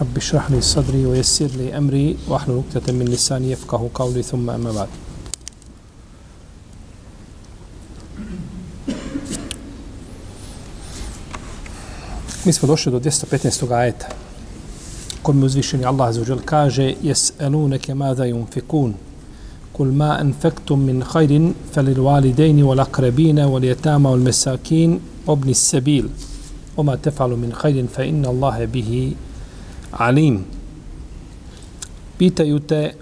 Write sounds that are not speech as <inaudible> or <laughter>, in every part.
رب اشرح لي صدري ويسر لي أمري واحلل عقدة من لساني يفقه قولي ثم أما بعد Mi smo došli do 215. ajeta kojim uzvišeni Allah za uđel kaže jes'eluneke mada yunfikun kul ma anfektum min khairin falil walidejni wal akrabina wal jetama wal mesakin obni sebil oma tefalu min khairin fa inna Allahe bihi alim pitaju te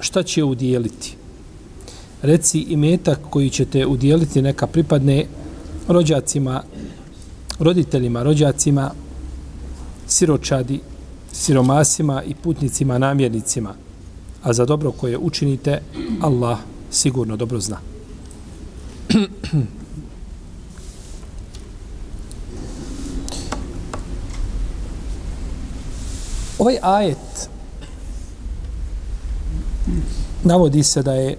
šta će udijeliti. reci imetak koji ćete udijeliti neka pripadne rođacima roditeljima, rođacima siročadi, siromasima i putnicima, namjernicima. A za dobro koje učinite, Allah sigurno dobro zna. <clears throat> ovaj ajet navodi se da je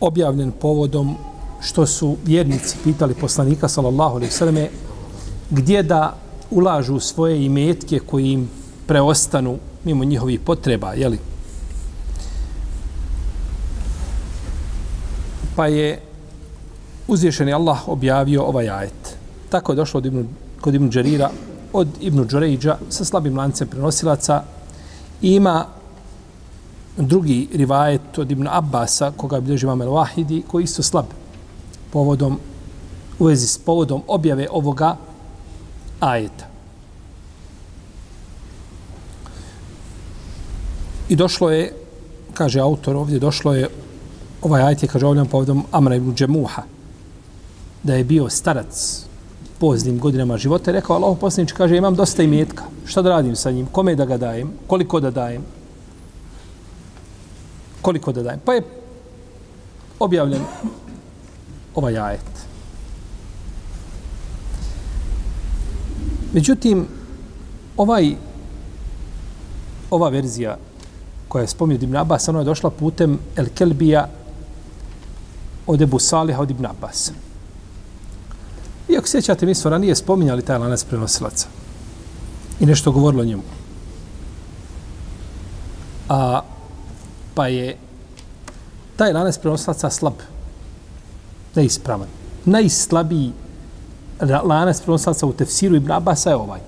objavljen povodom što su vjernici pitali poslanika sallallahu alejhi ve selleme gdje da ulažu svoje imetke koji im preostanu mimo njihovih potreba, je li? Pa je uzvišeni Allah objavio ovaj ajet. Tako je došlo od Ibn, kod Ibn Đerira od Ibnu Đorejđa sa slabim lancem prenosilaca. I ima drugi rivajet od Ibnu Abbasa, koga bilježi Mamel Wahidi, koji isto slab povodom, u vezi s povodom objave ovoga ajeta. I došlo je, kaže autor ovdje, došlo je, ovaj ajet je, kaže ovdje povodom Amra ibn Džemuha, da je bio starac poznim godinama života rekao, Allah poslanič, kaže, imam dosta imetka, šta da radim sa njim, kome da ga dajem, koliko da dajem, koliko da dajem. Pa je objavljen ovaj ajet. Međutim, ovaj, ova verzija koja je spomenuo Ibn Abbas, ona je došla putem El Kelbija od Ebu Saliha od Ibn Iako sjećate, mi smo ranije spominjali taj lanac prenosilaca i nešto govorilo o njemu. A, pa je taj lanac prenosilaca slab, neispravan, najslabiji lanac prenosilaca u tefsiru Ibn Abasa je ovaj.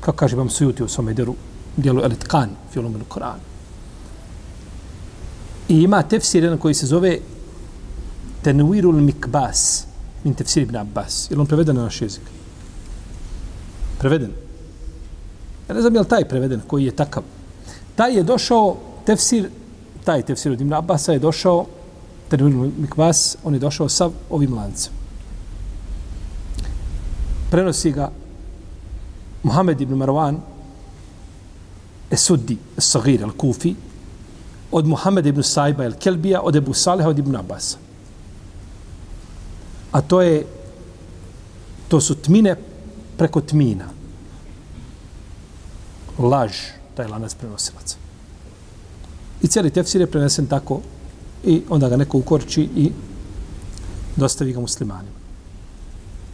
Kako kaže vam sujuti u svome delu, djelu Elitkan, filomenu Koran. I ima tefsir jedan koji se zove Tenuirul Mikbas, min tefsir Ibn Abbas. Je on preveden na naš jezik? Preveden. Ja ne znam je li taj preveden koji je takav. Taj je došao, tefsir, taj tefsir od Ibn Abbasa je došao, Tenuirul Mikvas, on je došao sa ovim lancem prenosi ga Muhammed ibn Marwan Esuddi, Sagir, Al-Kufi, od Muhammed ibn Saiba, Al-Kelbija, od Ebu Saleha, od Ibn Abbas. A to je, to su tmine preko tmina. Laž, taj lanac prenosilaca. I cijeli tefsir je prenesen tako i onda ga neko ukorči i dostavi ga muslimanima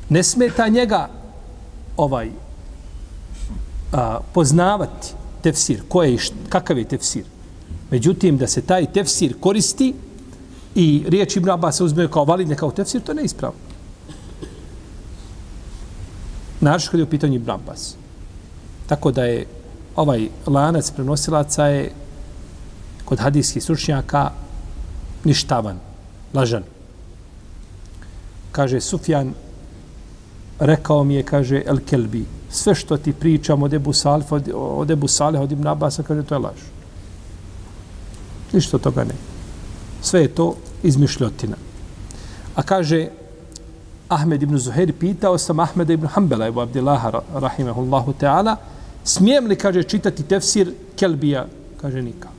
ne smeta njega ovaj a, poznavati tefsir, ko je, kakav je tefsir. Međutim, da se taj tefsir koristi i riječ Ibn Abbas se uzme kao validne kao tefsir, to ne neispravno. Naravno kada je u pitanju Ibn Abbas. Tako da je ovaj lanac prenosilaca je kod hadijskih stručnjaka ništavan, lažan. Kaže Sufjan rekao mi je, kaže, El Kelbi, sve što ti pričam od Ebu Salih, od, od Ebu Salih, od Ibn Abasa, kaže, to je laž. Ništa toga ne. Sve je to izmišljotina. A kaže, Ahmed ibn Zuhair pitao sam Ahmeda ibn Hanbala, ibn Abdillaha, rahimahullahu ta'ala, smijem li, kaže, čitati tefsir Kelbija, Kaže nikako.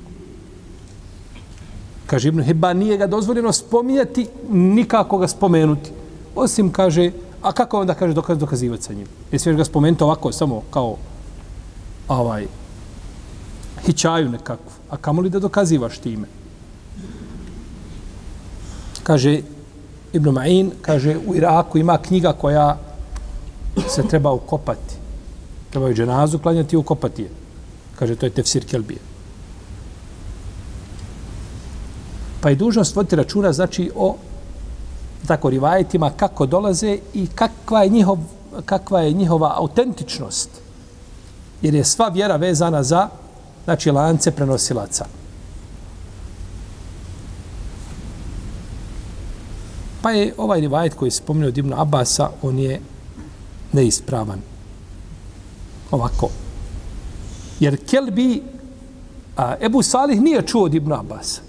Kaže Ibn Hibban, nije ga dozvoljeno spominjati, nikako ga spomenuti. Osim, kaže, a kako onda kaže dokaz, dokazivati sa njim? Je smiješ ga spomenuti ovako, samo kao ovaj, hićaju nekakvu. A kamo li da dokazivaš time? Kaže Ibn Ma'in, kaže u Iraku ima knjiga koja se treba ukopati. Treba je dženazu klanjati i ukopati je. Kaže, to je tefsir Kelbije. Pa je dužnost voditi računa, znači, o tako rivajetima, kako dolaze i kakva je, njihov, kakva je njihova autentičnost. Jer je sva vjera vezana za, znači, lance prenosilaca. Pa je ovaj rivajet koji je spomenuo od Ibn Abasa, on je neispravan. Ovako. Jer Kelbi, a, Ebu Salih nije čuo od Ibn Abasa.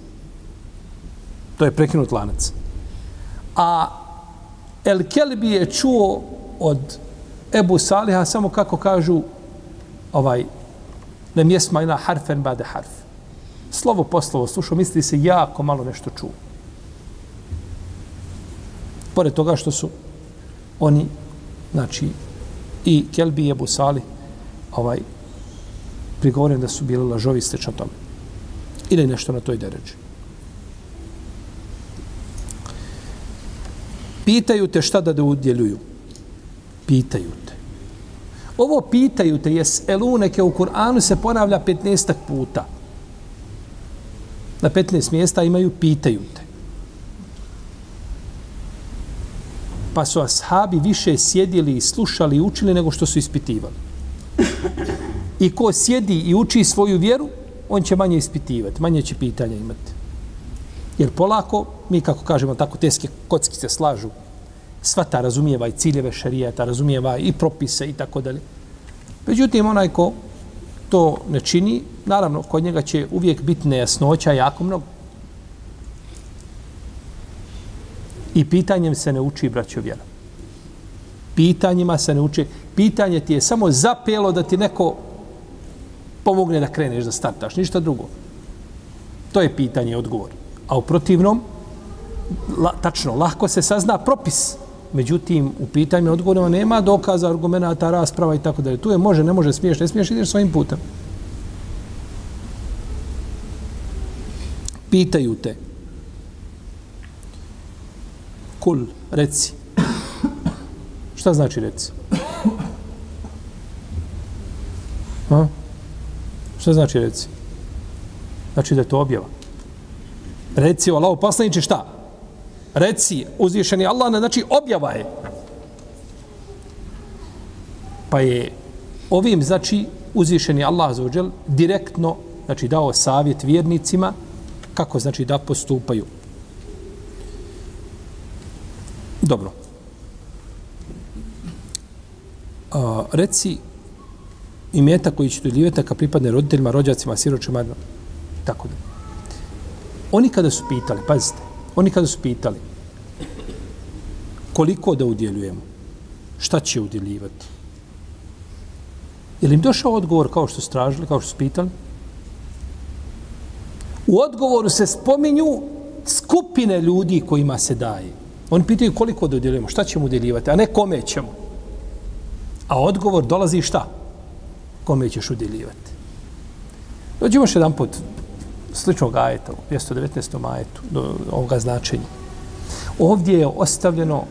To je prekinut lanac. A El Kelbi je čuo od Ebu Saliha samo kako kažu ovaj nem jesma ina harfen bade harf. Slovo po slovo slušao, misli se jako malo nešto čuo. Pored toga što su oni, znači, i Kelbi i Ebu Sali, ovaj, prigovoren da su bili lažovi stečno tome. Ili nešto na toj deređi. Pitaju te šta da da udjeljuju. Pitaju te. Ovo pitaju te jes eluneke u Kur'anu se ponavlja 15 puta. Na 15 mjesta imaju pitaju te. Pa su ashabi više sjedili i slušali i učili nego što su ispitivali. I ko sjedi i uči svoju vjeru, on će manje ispitivati, manje će pitanja imati. Jer polako, mi kako kažemo, tako teske kocki se slažu, sva ta razumijeva i ciljeve šarijeta, razumijeva i propise i tako dalje. Međutim, onaj ko to ne čini, naravno, kod njega će uvijek biti nejasnoća jako mnogo. I pitanjem se ne uči, braćo, vjera. Pitanjima se ne uči. Pitanje ti je samo zapelo da ti neko pomogne da kreneš, da startaš, ništa drugo. To je pitanje i odgovor. A u protivnom, la, tačno, lahko se sazna propis. Međutim, u pitanju odgovorima nema dokaza, argumenta, rasprava i tako dalje. Tu je može, ne može, smiješ, ne smiješ, ideš svojim putem. Pitaju te. Kul, reci. Šta znači reci? Ha? Šta znači reci? Znači da je to objava. Reci Allah, Allahu poslaniče šta? Reci uzvišeni Allah, ne znači objava je. Pa je ovim, znači, uzvišeni Allah zaođel direktno, znači, dao savjet vjernicima kako, znači, da postupaju. Dobro. A, reci imeta koji će dodjeljivati neka pripadne roditeljima, rođacima, siročima, tako da. Oni kada su pitali, pazite, oni kada su pitali koliko da udjeljujemo, šta će udjeljivati? Je li im došao odgovor kao što su tražili, kao što su pitali? U odgovoru se spominju skupine ljudi kojima se daje. Oni pitaju koliko dodjeljujemo, šta ćemo udjeljivati, a ne kome ćemo. A odgovor dolazi šta? kome ćeš udjeljivati. Dođemo još jedan put sličnog ajeta, u 219. ajetu, do ovoga značenja. Ovdje je ostavljeno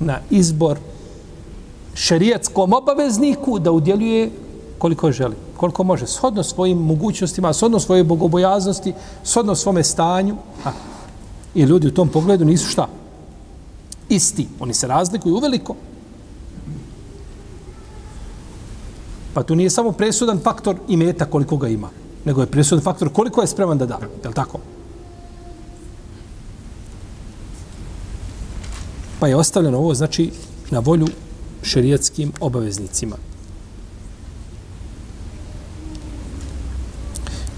na izbor šerijetskom obavezniku da udjeljuje koliko želi, koliko može, shodno svojim mogućnostima, shodno svoje bogobojaznosti, shodno svome stanju. A, I ljudi u tom pogledu nisu šta? Isti. Oni se razlikuju uveliko. Pa tu nije samo presudan faktor i meta koliko ga ima, nego je presudan faktor koliko je spreman da da. Je tako? Pa je ostavljeno ovo, znači, na volju šerijatskim obaveznicima.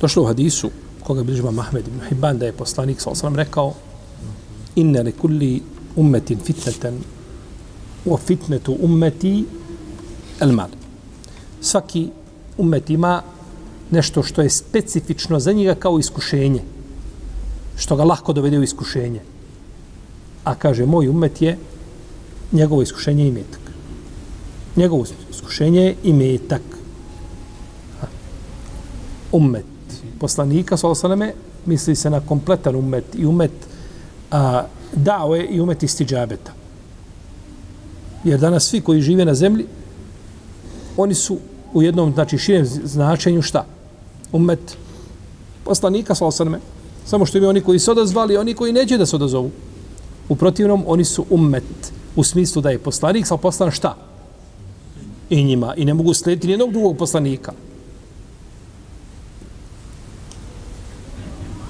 Došlo u hadisu koga bližba Mahmed ibn Hibban da je poslanik sa osram rekao inne li kulli ummetin fitneten u fitnetu ummeti el mal svaki umet ima nešto što je specifično za njega kao iskušenje. Što ga lahko dovede u iskušenje. A kaže, moj umet je njegovo iskušenje i metak. Njegovo iskušenje je i metak. Umet. Poslanika, s.a.v. misli se na kompletan umet i umet a, dao je i umet istiđabeta. Jer danas svi koji žive na zemlji, oni su u jednom, znači, širem značenju šta? Umet poslanika, s.a.v. Samo što imaju oni koji se odazvali, oni koji neće da se odazovu. U protivnom, oni su umet u smislu da je poslanik, sa poslan šta? I njima. I ne mogu slijediti nijednog drugog poslanika.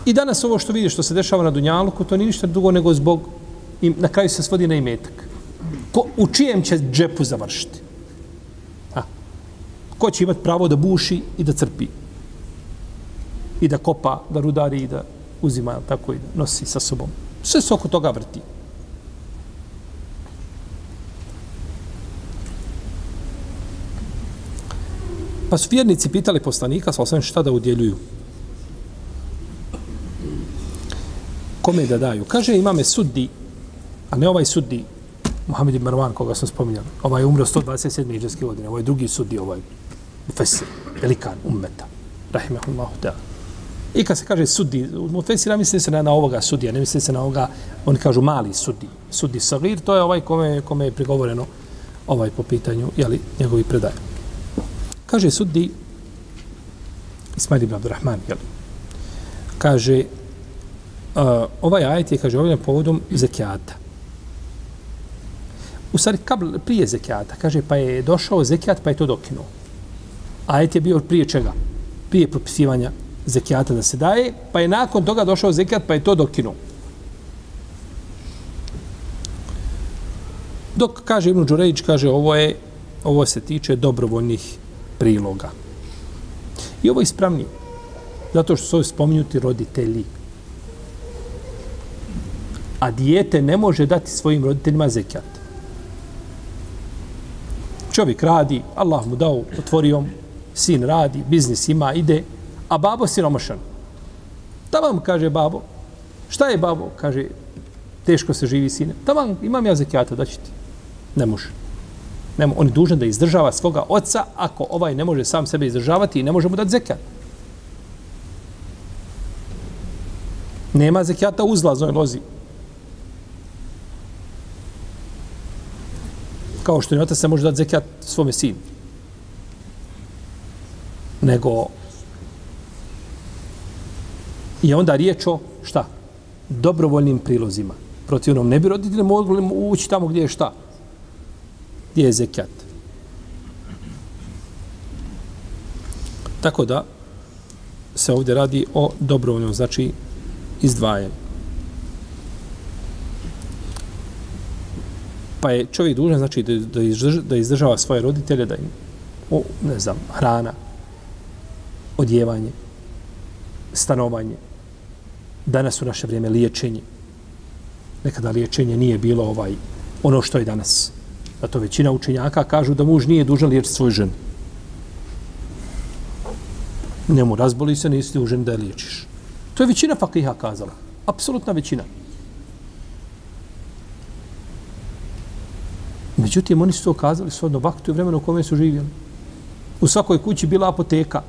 I danas ovo što vidiš, što se dešava na Dunjaluku, to nije ništa drugo nego zbog, i na kraju se svodi na imetak. Ko, u čijem će džepu završiti? A, ko će imati pravo da buši i da crpi? I da kopa, da rudari i da uzima, tako i da nosi sa sobom. Sve se oko toga vrti. Pa su vjernici pitali poslanika, sa osvijem šta da udjeljuju. Kome da daju? Kaže, imame suddi, a ne ovaj suddi, Muhammed ibn Marwan, koga sam spominjal. Ovaj umro 127. iđeske godine. Ovaj drugi suddi, ovaj Mufesir, velikan ummeta. Rahimahullahu ta'ala. I kad se kaže sudi, u Fesira misli se na, na ovoga sudija, ne misli se na ovoga, oni kažu mali sudi. Sudi Sagir, to je ovaj kome, kome je prigovoreno ovaj po pitanju, jeli, njegovi predaje. Kaže sudi Ismail ibn Abdurrahman, jeli, kaže, uh, ovaj ajet je, kaže, ovdje povodom zekijata. U stvari, kabl, prije zekijata, kaže, pa je došao zekijat, pa je to dokinuo. Ajet je bio prije čega? Prije propisivanja zekijata da se daje, pa je nakon toga došao zekijat, pa je to dokinuo. Dok kaže Ibn Đurejić, kaže ovo je, ovo se tiče dobrovoljnih priloga. I ovo je ispravnije. Zato što su spomenuti spominjuti roditelji. A dijete ne može dati svojim roditeljima zekijat. Čovjek radi, Allah mu dao, otvorio, sin radi, biznis ima, ide, a babo siromašan. Tamam, kaže babo, šta je babo? Kaže, teško se živi sine. Tamam, imam ja zekijata, da ti. Ne može. Ne, on je dužan da izdržava svoga oca ako ovaj ne može sam sebe izdržavati i ne može mu dati zekijat. Nema zekijata uzlaznoj lozi. Kao što ni otac se može dati zekijat svome sinu. Nego I onda riječ o šta? Dobrovoljnim prilozima. Protivnom ne bi roditelji mogli ući tamo gdje je šta? Gdje je zekijat. Tako da se ovdje radi o dobrovoljnom, znači izdvajanju. Pa je čovjek dužan, znači, da, da, izdržava, da izdržava svoje roditelje, da im, o, ne znam, hrana, odjevanje, stanovanje, danas u naše vrijeme liječenje. Nekada liječenje nije bilo ovaj ono što je danas. Zato većina učenjaka kažu da muž nije dužan liječiti svoju ženu. Njemu razboli se, nisi dužan da je liječiš. To je većina fakiha kazala. Apsolutna većina. Međutim, oni su to kazali svodno vaktu i vremenu u kome su živjeli. U svakoj kući bila apoteka,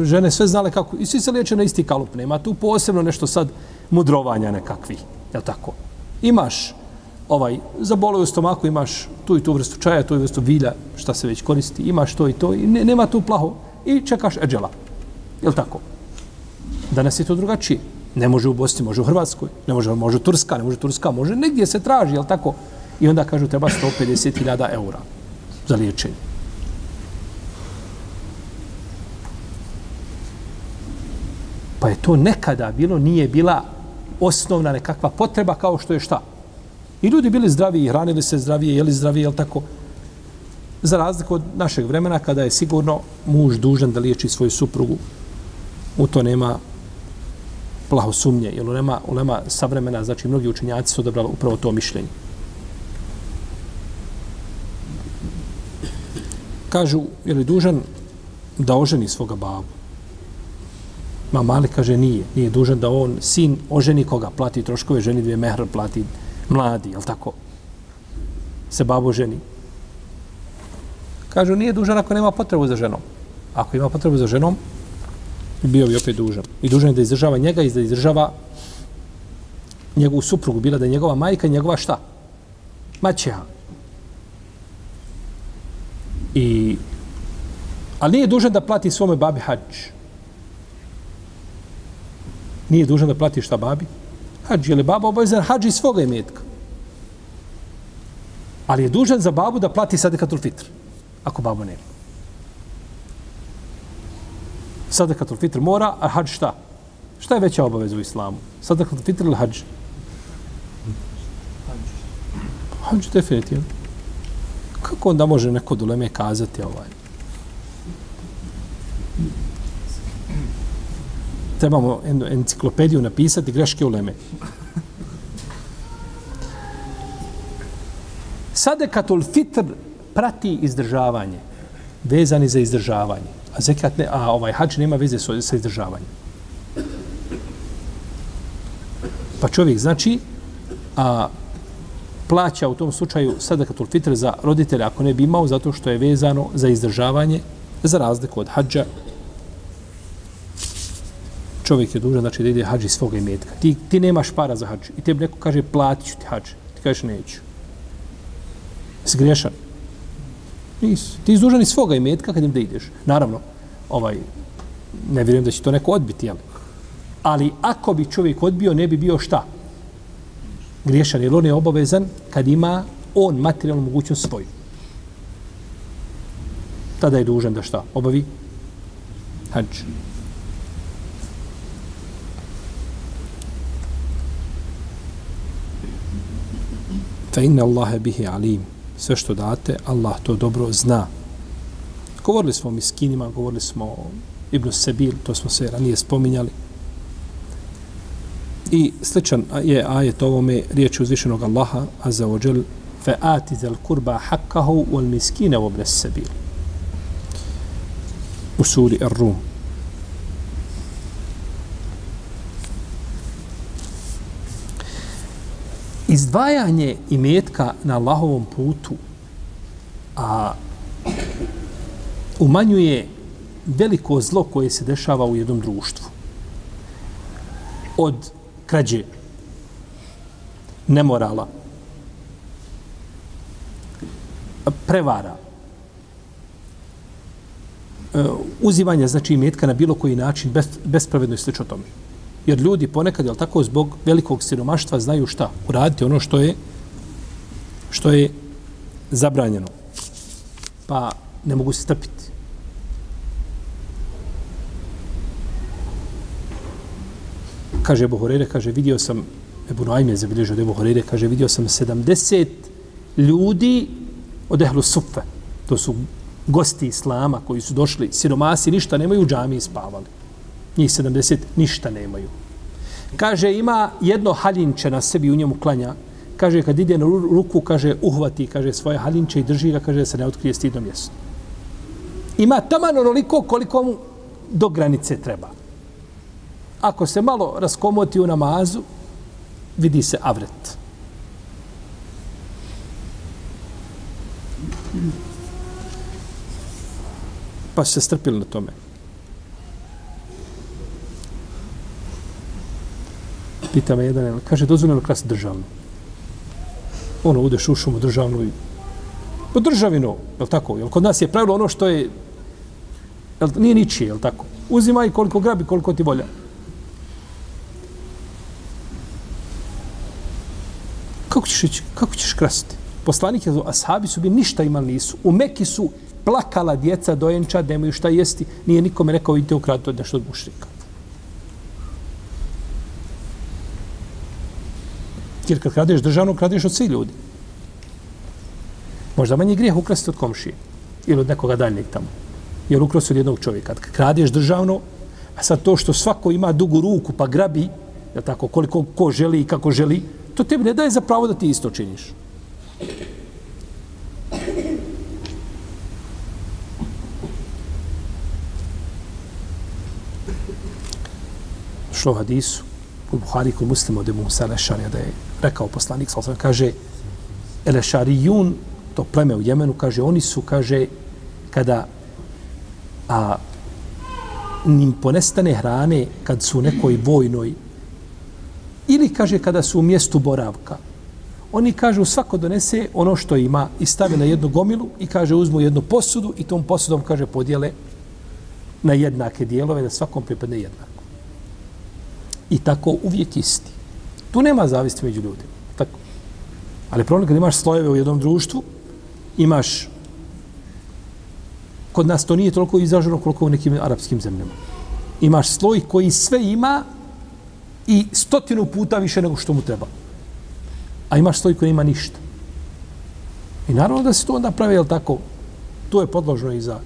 žene sve znale kako, i svi se liječe na isti kalup, nema tu posebno nešto sad mudrovanja nekakvi, je tako? Imaš ovaj, za bole u stomaku imaš tu i tu vrstu čaja, tu i vrstu vilja, šta se već koristi, imaš to i to i ne, nema tu plaho i čekaš eđela, je tako? Danas je to drugačije. Ne može u Bosni, može u Hrvatskoj, ne može, može Turska, ne može Turska, može negdje se traži, je tako? I onda kažu treba 150.000 eura za liječenje. Pa je to nekada bilo, nije bila osnovna nekakva potreba kao što je šta. I ljudi bili zdravi, hranili se zdravije, jeli zdravije, jel tako? Za razliku od našeg vremena, kada je sigurno muž dužan da liječi svoju suprugu, u to nema plaho sumnje, jer nema, nema savremena, znači mnogi učenjaci su odabrali upravo to mišljenje. Kažu, je li dužan da oženi svoga babu? Ma mali kaže nije, nije dužan da on, sin, oženi koga, plati troškove, ženi dvije mehr, plati mladi, jel tako? Se babo ženi. Kažu, nije dužan ako nema potrebu za ženom. Ako ima potrebu za ženom, bio bi opet dužan. I dužan je da izdržava njega i da izdržava njegovu suprugu, bila da je njegova majka i njegova šta? Maćeha. I, ali nije dužan da plati svome babi hađ. Nije dužan da plati šta babi? Hađ, je baba obavezan hađ iz svoga imetka? Ali je dužan za babu da plati sadekatul fitr, ako babo nema. Sadekatul fitr mora, a hađ šta? Šta je veća obaveza u islamu? Sadekatul fitr ili hađ? Hađ, definitivno. Kako onda može neko duleme kazati ovaj? Trebamo jednu enciklopediju napisati greške u leme. Sadekatul fitr prati izdržavanje. Vezani za izdržavanje. A zekat ne, a ovaj hač nema veze sa izdržavanjem. Pa čovjek znači, a plaća u tom slučaju sadakatul fitr za roditelja ako ne bi imao zato što je vezano za izdržavanje za razliku od hađa čovjek je dužan znači da ide hađi svoga imetka ti, ti nemaš para za hađ i tebi neko kaže platit ću ti hađ ti kažeš neću Jesi grešan? Nisi. ti izdužan iz svoga imetka kad im da ideš naravno ovaj ne vjerujem da će to neko odbiti jel? ali ako bi čovjek odbio ne bi bio šta griješan, jer on je obavezan kad ima on materijalnu mogućnost svoju. Tada je dužan da šta? Obavi hađ. Fa inna Allahe bihi alim. Sve što date, Allah to dobro zna. Govorili smo o miskinima, govorili smo o Ibn Sebil, to smo se ranije spominjali. I sličan je ajet ovome riječ uzvišenog Allaha, azza wa džel, fe ati zel kurba hakkahu wal miskine u obres sebil. U suri Ar-Rum. Izdvajanje imetka na Allahovom putu a umanjuje veliko zlo koje se dešava u jednom društvu. Od krađe, nemorala, prevara, e, znači imetka na bilo koji način bez, bespravedno i slično tome. Jer ljudi ponekad, je tako, zbog velikog siromaštva znaju šta? Uraditi ono što je što je zabranjeno. Pa ne mogu se strpiti. Kaže Ebu Horeire, kaže, vidio sam, Ebu Noaim je zabilježio od Ebu Horeire, kaže, vidio sam 70 ljudi od Ehlu Sufe. To su gosti Islama koji su došli, siromasi, ništa nemaju, u džami spavali. Njih 70 ništa nemaju. Kaže, ima jedno halinče na sebi u njemu klanja. Kaže, kad ide na ruku, kaže, uhvati, kaže, svoje halinče i drži ga, kaže, da se ne otkrije stidno mjesto. Ima taman onoliko koliko mu do granice treba ako se malo raskomoti u namazu, vidi se avret. Pa se strpili na tome. Pita me jedan, kaže, dozvoljeno klas državnu. Ono, udeš u šumu državnu i... Po državinu, je li tako? Jel kod nas je pravilo ono što je... Jel, nije ničije, je li tako? Uzimaj koliko grabi, koliko ti volja. Kako ćeš ići, kako ćeš krasiti? Poslanik je, ashabi su bi ništa imali nisu. U Meki su plakala djeca dojenča, nemaju šta jesti. Nije nikome rekao, idite u od nešto od mušrika. Jer kad kradeš državno, kradeš od svih ljudi. Možda manji grijeh ukrasti od komšije. Ili od nekoga daljnjeg tamo. Jer ukrasi od jednog čovjeka. Kad kradeš državno, a sad to što svako ima dugu ruku pa grabi, ja tako, koliko ko želi i kako želi, to tebi ne daje za pravo da ti isto činiš. Šlo hadisu u Buhari kod muslima od Ebu Musa Lešarija da je rekao poslanik, sa kaže Elešarijun, to pleme u Jemenu, kaže, oni su, kaže, kada a, nim ponestane hrane kad su u nekoj vojnoj ili, kaže, kada su u mjestu boravka, oni, kažu svako donese ono što ima i stavi na jednu gomilu i, kaže, uzmu jednu posudu i tom posudom, kaže, podijele na jednake dijelove, da svakom pripadne jednako. I tako uvijek isti. Tu nema zavisti među ljudima. Tako. Ali problem kad imaš slojeve u jednom društvu, imaš kod nas to nije toliko izraženo koliko u nekim arapskim zemljama. Imaš sloj koji sve ima i stotinu puta više nego što mu treba. A imaš stoj koji ima ništa. I naravno da se to onda pravi, jel tako, to je podložno i za,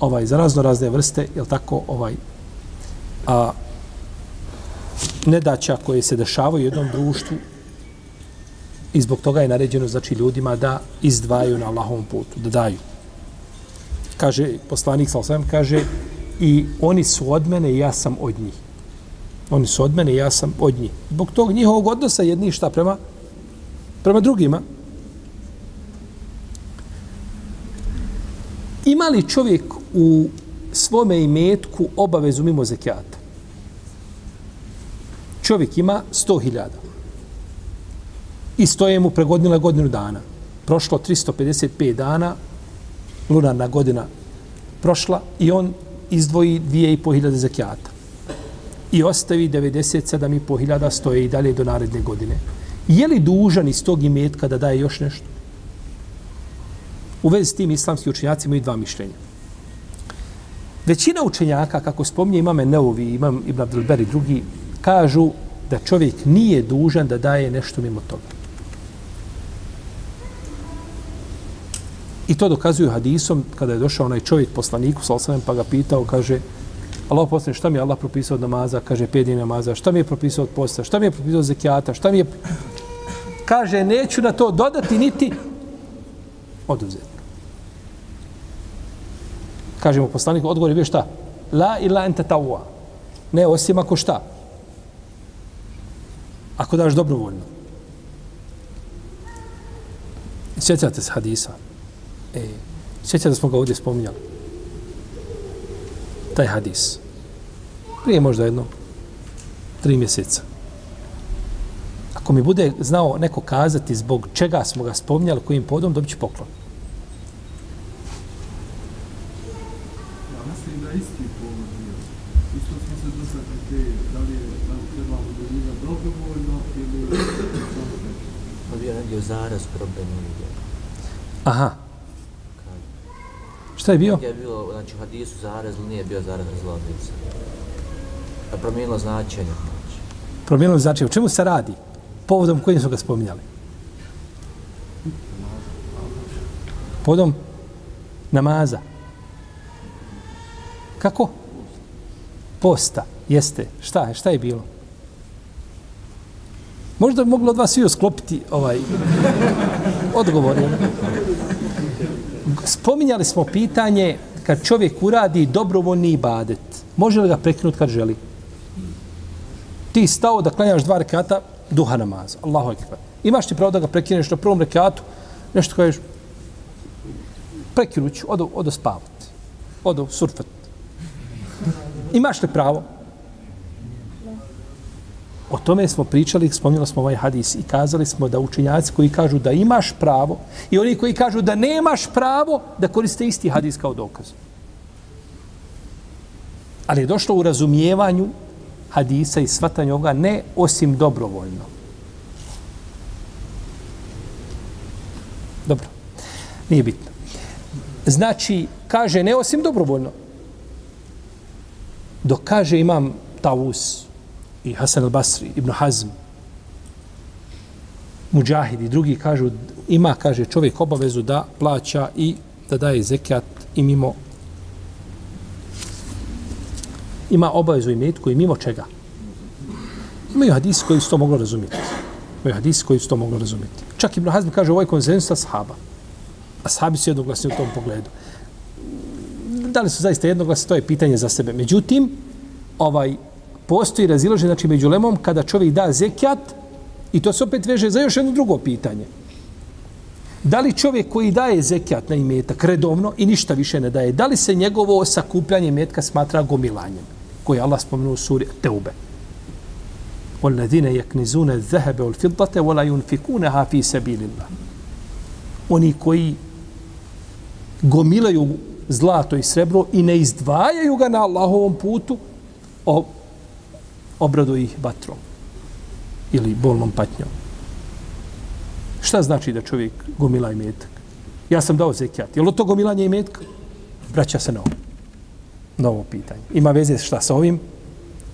ovaj, za razno razne vrste, jel tako, ovaj, a, nedaća koje se dešavaju u jednom društvu i zbog toga je naređeno znači ljudima da izdvajaju na Allahovom putu, da daju. Kaže poslanik sa osvijem, kaže i oni su od mene i ja sam od njih. Oni su od mene ja sam od njih. Zbog tog njihovog odnosa jedni šta prema, prema drugima. Ima li čovjek u svome imetku obavezu mimo zekijata? čovjek ima 100.000 i stoje mu pregodnila godinu dana. Prošlo 355 dana, lunarna godina prošla i on izdvoji 2.500 zekijata. I ostavi 97.500 stoje i dalje do naredne godine. Je li dužan iz tog imetka da daje još nešto? U vezi s tim islamski učenjaci imaju dva mišljenja. Većina učenjaka, kako spominje imame Neovi, imam Ibn Abdelberi, drugi, kažu da čovjek nije dužan da daje nešto mimo toga. I to dokazuju hadisom kada je došao onaj čovjek poslaniku sa pa ga pitao, kaže Allah poslani, šta mi je Allah propisao od namaza? Kaže, pet dina namaza. Šta mi je propisao od posta? Šta mi je propisao od zekijata? Šta mi je... Kaže, neću na to dodati niti oduzeti. Kaže mu poslanik, odgovor je bio šta? La ila ente tawwa. Ne, osim ako šta? ako daš dobrovoljno. Sjećate se hadisa. E, sjećate da smo ga ovdje spominjali. Taj hadis. Prije možda jedno tri mjeseca. Ako mi bude znao neko kazati zbog čega smo ga spominjali, kojim podom, dobit ću poklon. Aha. Šta je bio? Je bilo, znači u hadisu zaraz nije bio zaraz razlodica. A promijenilo značenje. Znači. Promijenilo značenje. U čemu se radi? Povodom kojim smo ga spominjali? Povodom namaza. Kako? Posta. Jeste. Šta je? Šta je bilo? Možda bi moglo od vas svi osklopiti ovaj odgovor. Je. Spominjali smo pitanje kad čovjek uradi dobrovoljni ibadet. Može li ga prekinuti kad želi? Ti stao da klanjaš dva rekata duha namaza. Allahu ekber. Imaš ti pravo da ga prekineš na prvom rekatu, nešto kažeš, prekinuću, odo, odo spavati, odo surfati. Imaš li pravo? O tome smo pričali, spomnjali smo ovaj hadis i kazali smo da učenjaci koji kažu da imaš pravo i oni koji kažu da nemaš pravo da koriste isti hadis kao dokaz. Ali je došlo u razumijevanju hadisa i shvatanju ovoga ne osim dobrovoljno. Dobro. Nije bitno. Znači, kaže ne osim dobrovoljno. Dok kaže imam tavus, i Hasan al-Basri, Ibn Hazm, Mujahid i drugi kažu, ima, kaže, čovjek obavezu da plaća i da daje zekijat i mimo ima obavezu i metku i mimo čega. Imaju hadis koji su to moglo razumjeti. Imaju hadis koji su to moglo razumjeti. Čak Ibn Hazm kaže, ovo je konzensus ashaba. Ashabi su jednoglasni u tom pogledu. Da li su zaista jednoglasni, to je pitanje za sebe. Međutim, ovaj, postoji razilaženje znači među lemom kada čovjek da zekjat i to se opet veže za još jedno drugo pitanje. Da li čovjek koji daje zekjat na imetak redovno i ništa više ne daje, da li se njegovo sakupljanje imetka smatra gomilanjem? Koje Allah spomenuo u suri Teube. وَالَّذِينَ يَكْنِزُونَ الذَّهَبَ وَالْفِضَّةَ وَلَا يُنْفِكُونَهَا فِي سَبِيلِ اللَّهِ Oni koji gomilaju zlato i srebro i ne izdvajaju ga na Allahovom putu, obradu ih vatrom ili bolnom patnjom. Šta znači da čovjek gomila i metak? Ja sam dao zekijat. Je li to gomilanje i metka? Vraća se na ovo. Na ovo pitanje. Ima veze šta sa ovim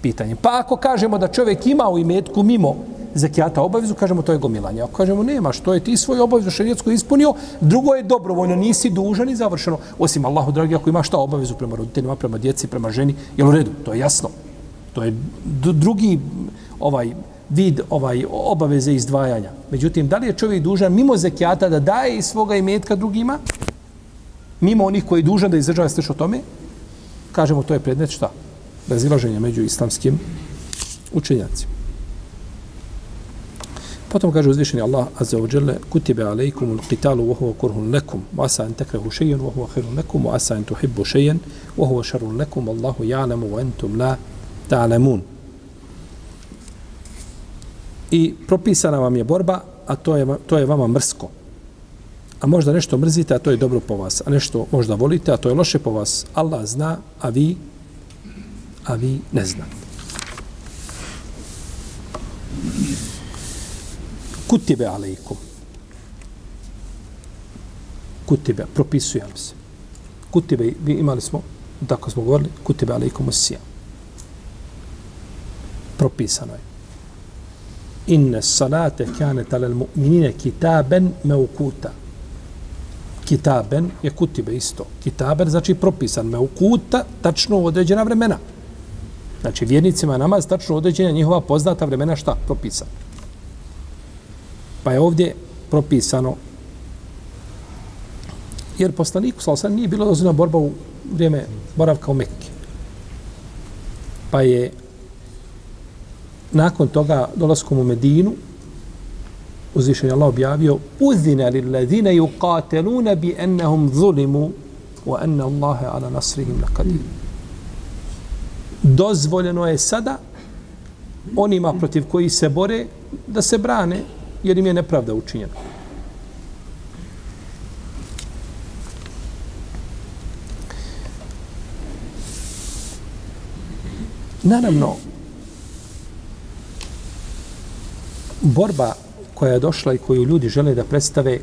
pitanjem. Pa ako kažemo da čovjek ima u imetku mimo zekijata obavezu, kažemo to je gomilanje. Ako kažemo nema, što je ti svoj obavezu šerijetsku ispunio, drugo je dobrovoljno, nisi dužan i završeno. Osim Allahu dragi, ako ima šta obavezu prema roditeljima, prema djeci, prema ženi, je u redu, to je jasno. To je drugi ovaj vid ovaj obaveze izdvajanja. Međutim, da li je čovjek dužan mimo zekijata da daje iz svoga imetka drugima? Mimo onih koji je dužan da izdržava sve o tome? Kažemo, to je predmet šta? Razilaženja među islamskim učenjacima. Potom kaže uzvišeni Allah Azza wa Jalla kutiba alaykum al-qitalu wa huwa kurhun lakum wa asa an takrahu shay'an wa huwa khairun lakum wa asa an tuhibbu shay'an wa huwa sharrun lakum wallahu ya'lamu wa antum la ta'lamun. I propisana vam je borba, a to je, to je vama mrsko. A možda nešto mrzite, a to je dobro po vas. A nešto možda volite, a to je loše po vas. Allah zna, a vi, a vi ne znate. Kutibe alejkum. Kutibe, propisujem se. Kutibe, imali smo, tako smo govorili, kutibe alejkum usijam propisano je. Inne salate kane talel mu'minine kitaben meukuta. Kitaben je kutibe isto. Kitaben znači propisan. Meukuta tačno u određena vremena. Znači vjernicima namaz tačno određena njihova poznata vremena šta? Propisan. Pa je ovdje propisano jer poslaniku sallallahu nije bilo dozvoljena borba u vrijeme boravka u Mekke. Pa je nakon toga dolaskom u Medinu uzvišen je Allah objavio uzina lil ladhina yuqataluna bi annahum zulimu wa anna Allahe ala nasrihim lakadim. dozvoljeno je sada onima protiv koji se bore da se brane jer im je nepravda učinjena Naravno, borba koja je došla i koju ljudi žele da predstave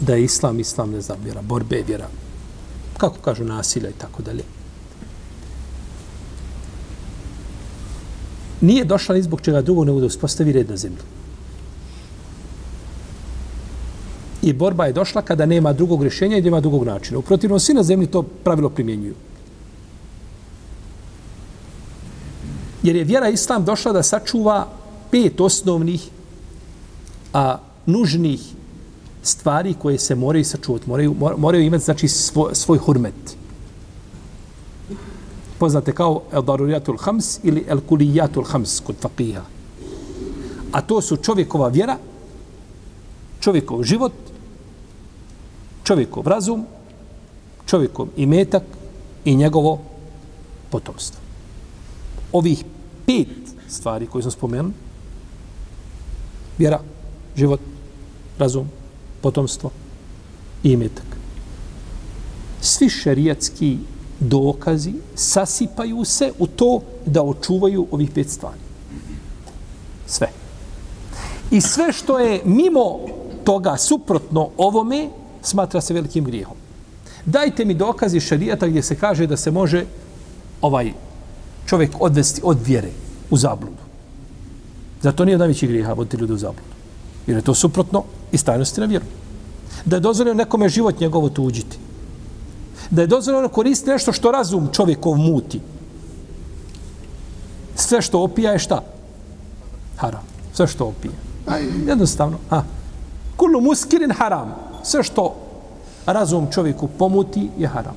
da je islam, islam ne znam, vjera, borbe vjera, kako kažu nasilja i tako dalje. Nije došla ni zbog čega drugo nego da uspostavi red na zemlji. I borba je došla kada nema drugog rješenja i nema drugog načina. U protivnom, svi na zemlji to pravilo primjenjuju. Jer je vjera islam došla da sačuva pet osnovnih a nužnih stvari koje se moraju sačuvati. Moraju, moraju imati znači svoj, svoj hurmet. Poznate kao el darurijatul hams ili el kulijatul hams kod faqija. A to su čovjekova vjera, čovjekov život, čovjekov razum, čovjekov imetak i njegovo potomstvo. Ovih pet stvari koje smo spomenuli. Vjera, život, razum, potomstvo i imetak. Svi šerijatski dokazi sasipaju se u to da očuvaju ovih pet stvari. Sve. I sve što je mimo toga suprotno ovome smatra se velikim grijehom. Dajte mi dokazi šarijata gdje se kaže da se može ovaj čovjek odvesti od vjere u zabludu. Zato nije najveći grijeha voditi ljude u zabludu. Jer je to suprotno i stajnosti na vjeru. Da je dozvoljeno nekome život njegovo tuđiti. Da je dozvoljeno koristiti nešto što razum čovjekov muti. Sve što opija je šta? Haram. Sve što opija. Jednostavno. Ha. Kullu muskirin haram. Sve što razum čovjeku pomuti je haram.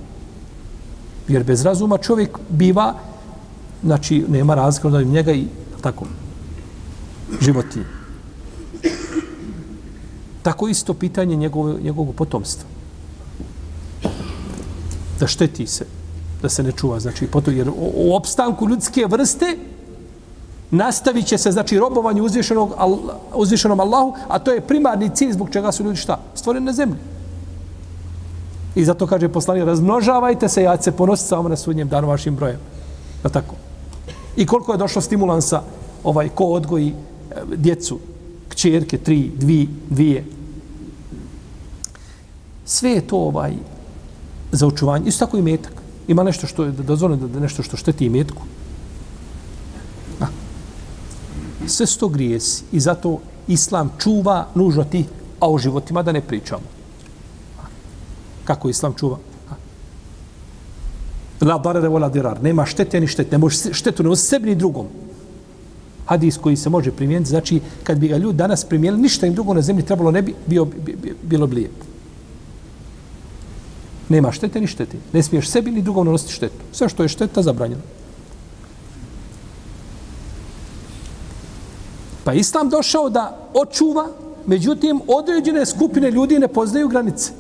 Jer bez razuma čovjek biva, znači nema razlika od njega i tako, životinje. Tako isto pitanje njegovog, njegovog potomstva. Da šteti se, da se ne čuva, znači, potom, jer u opstanku ljudske vrste nastavit će se, znači, robovanje uzvišenog, uzvišenom Allahu, a to je primarni cilj zbog čega su ljudi šta? Stvoreni na zemlji. I zato kaže poslanik, razmnožavajte se, ja se ponositi samo na sudnjem danu vašim brojem. Da tako. I koliko je došlo stimulansa, ovaj, ko odgoji eh, djecu, kćerke, tri, dvi, dvije. Sve je to ovaj, za očuvanje. Isto tako i metak. Ima nešto što je dozvoljeno da nešto što šteti i metku. Na. Sve sto grijesi i zato islam čuva nužno ti, a o životima da ne pričamo kako islam čuva. La darere vola dirar. Nema štete ni štete. Ne može štetu ne sebi ni drugom. Hadis koji se može primijeniti, znači kad bi ga ljudi danas primijenili, ništa im drugo na zemlji trebalo ne bi bio, bi, bi, bilo bi lijepo. Nema štete ni štete. Ne smiješ sebi ni drugom nanositi štetu. Sve što je šteta, zabranjeno. Pa Islam došao da očuva, međutim, određene skupine ljudi ne poznaju granice.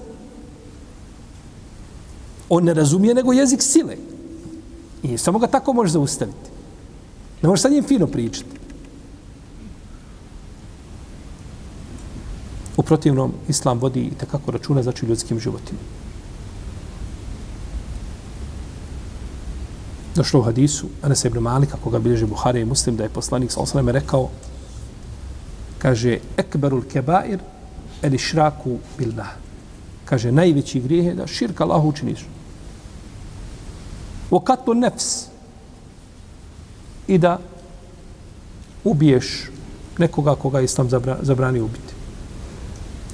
On ne razumije nego jezik sile. I samo ga tako može zaustaviti. Ne može sa njim fino pričati. U protivnom, Islam vodi i tekako računa znači ljudskim životima. Došlo u hadisu, Anas ibn Malik, kako ga bilježe Buhari i Muslim, da je poslanik sa osaleme rekao, kaže, ekberul kebair, el išraku billah. Kaže, najveći grijeh je da širka Allah učiniš. O katlu nefs. I da ubiješ nekoga koga islam zabra, zabrani ubiti.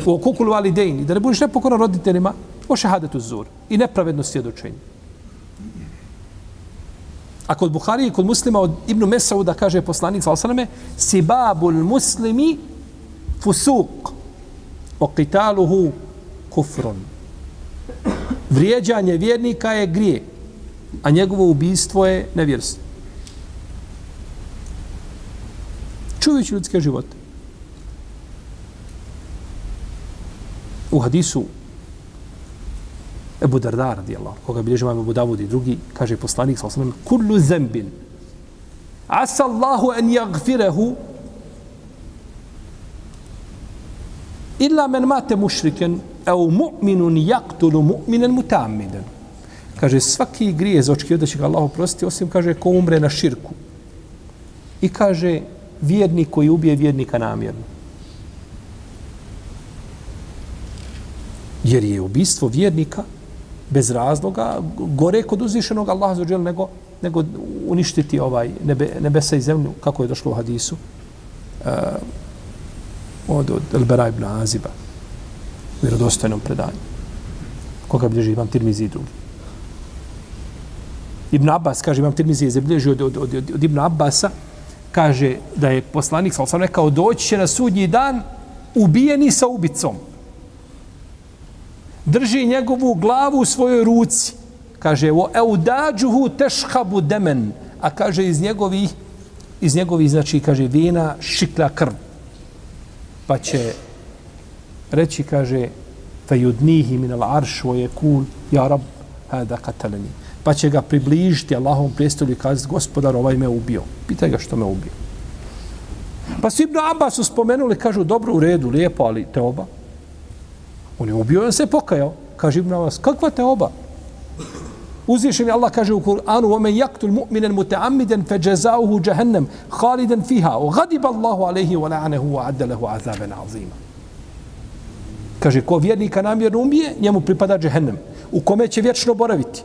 O kukul validejni, da ne budeš nepokoran roditeljima. O šehadetu zur. I nepravedno svjedočenje. A kod Buhari i kod muslima od Ibnu Mesauda kaže poslanik sallallahu sibabul muslimi fusuk o qitaluhu kufrun. Vrijeđanje vjernika je grije a njegovo ubijstvo je nevjerstvo. Čuvajući ljudske živote. U hadisu Ebu Darda radijallahu, koga bilježi vam Ebu Davud i drugi, kaže poslanik, sa osnovim, kullu zembin, asa Allahu en jagfirehu, illa men mate mušriken, au mu'minun jaktulu mu'minen mutamiden kaže svaki grije za očekivati da će ga Allah oprostiti, osim kaže ko umre na širku. I kaže vjernik koji ubije vjernika namjerno. Jer je ubistvo vjernika bez razloga gore kod uzvišenog Allaha za nego, nego uništiti ovaj nebe, nebesa i zemlju, kako je došlo u hadisu uh, od, od Elbera ibn Aziba u vjerodostojnom predanju koga bilježi Ivan Tirmizi i drugi. Ibn Abbas, kaže, imam Tirmizi je zabilježio od, od, od, od Ibn Abbasa, kaže da je poslanik, sam rekao, doći će na sudnji dan ubijeni sa ubicom. Drži njegovu glavu u svojoj ruci. Kaže, o eudađuhu tešhabu demen. A kaže, iz njegovih, iz njegovih, znači, kaže, vina šikla krv. Pa će reći, kaže, fejudnihi min al arš vo je kul, ja rab, hada kataleni pa će ga približiti Allahom prijestolju i kazati, gospodar, ovaj me ubio. Pitaj ga što me ubio. Pa su Ibn Abbas su spomenuli, kažu, dobro, u redu, lijepo, ali te oba. On je ubio, on se pokajao. Kaže Ibn Abbas, kakva te oba? Uzvišen Allah kaže u Kur'anu وَمَنْ يَقْتُلْ مُؤْمِنًا مُتَعَمِّدًا فَجَزَاؤُهُ جَهَنَّمْ خَالِدًا فِيهَا وَغَدِبَ اللَّهُ عَلَيْهِ وَلَعَنَهُ وَعَدَّ لَهُ عَذَابًا عَظِيمًا Kaže, ko vjernika namjerno umije, njemu pripada džehennem, u kome će vječno boraviti.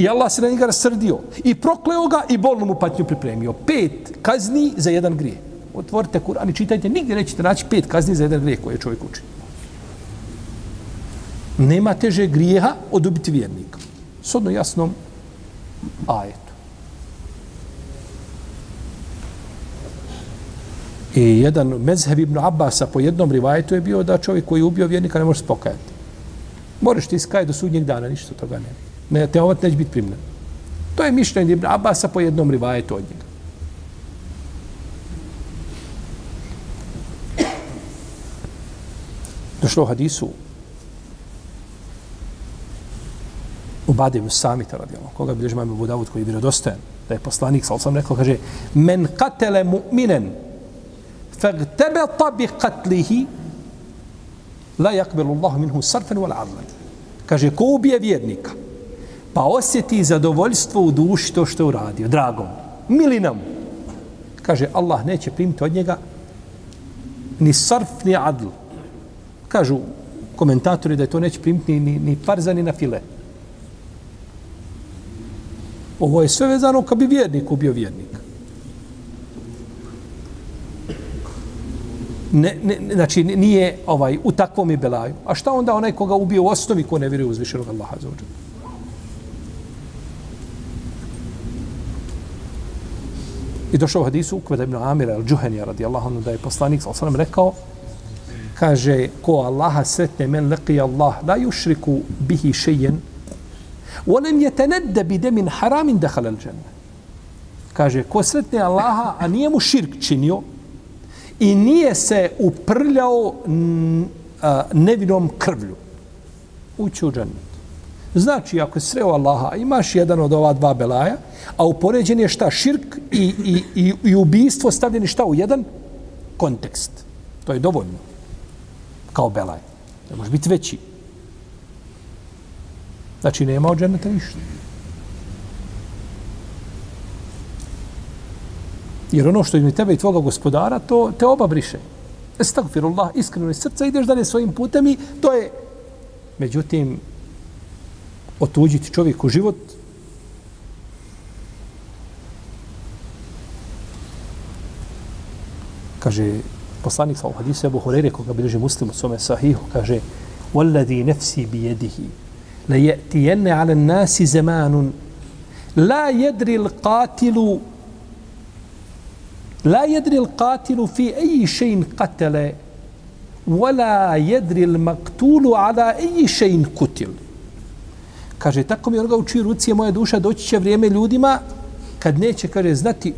I Allah se na njega rasrdio. I prokleo ga i bolnu mu patnju pripremio. Pet kazni za jedan grije. Otvorite Kur'an i čitajte. Nigdje nećete naći pet kazni za jedan grije koje čovjek učinio. Nema teže grijeha od ubiti vjernika. Sodno jasnom ajetu. I jedan mezheb ibn Abbasa po jednom rivajetu je bio da čovjek koji je ubio vjernika ne može spokajati. Moraš ti skajati do sudnjeg dana, ništa toga nema. Ne, te ovat neće biti primljen. To je mišljenje Ibn Abasa po jednom rivajetu od njega. Došlo u hadisu u Badevu Samita radijalno, koga bilježi imam Budavud koji je vjerodostojan, da je poslanik, sal sam rekao, kaže, men katele mu'minen, fagtebeta bi katlihi, la yakbilu Allahu minhu sarfen wal adlan. Kaže, ko ubije vjernika, pa osjeti zadovoljstvo u duši to što je uradio, dragom, milinam, kaže, Allah neće primiti od njega ni sarf, ni adl. Kažu komentatori da je to neće primiti ni, ni, ni farza, ni na file. Ovo je sve vezano kad bi vjernik ubio vjernika. Ne, ne, znači, nije ovaj u takvom i belaju. A šta onda onaj koga ubije u osnovi ko ne vjeruje uzvišenog Allaha za uđu? I došao u hadisu Ukveda ibn Amira al-Džuhenija radijallahu anhu da je poslanik sa osanem rekao kaže ko Allaha sretne men leqi Allah la yushriku bihi šejen ولم يتندى بدم حرام دخل الجنة kaže ko sretne Allaha a nije mu širk činio i nije se uprljao nevinom krvlju ući u džennet znači ako je sreo Allaha imaš jedan od ova dva belaja a upoređen je šta širk i, i, i, i ubijstvo stavljeni šta u jedan kontekst to je dovoljno kao belaj ne može biti veći Znači, nema od dženeta ništa. Jer ono što je tebe i tvoga gospodara, to te oba briše. Estagfirullah, iskreno iz srca, ideš dalje svojim putem i to je... Međutim, otuđiti čovjeku život, kaže poslanik sa hadisu Ebu Horeire, koga bilježi muslim u svome sahihu, kaže وَالَّذِي نَفْسِي بِيَدِهِ ليأتين على الناس زمان لا يدري القاتل لا يدري القاتل في أي شيء قتل ولا يدري المقتول على أي شيء قتل kaže, tako mi onoga u čiji ruci je moja duša, doći će vrijeme ljudima kad neće, kaže, znati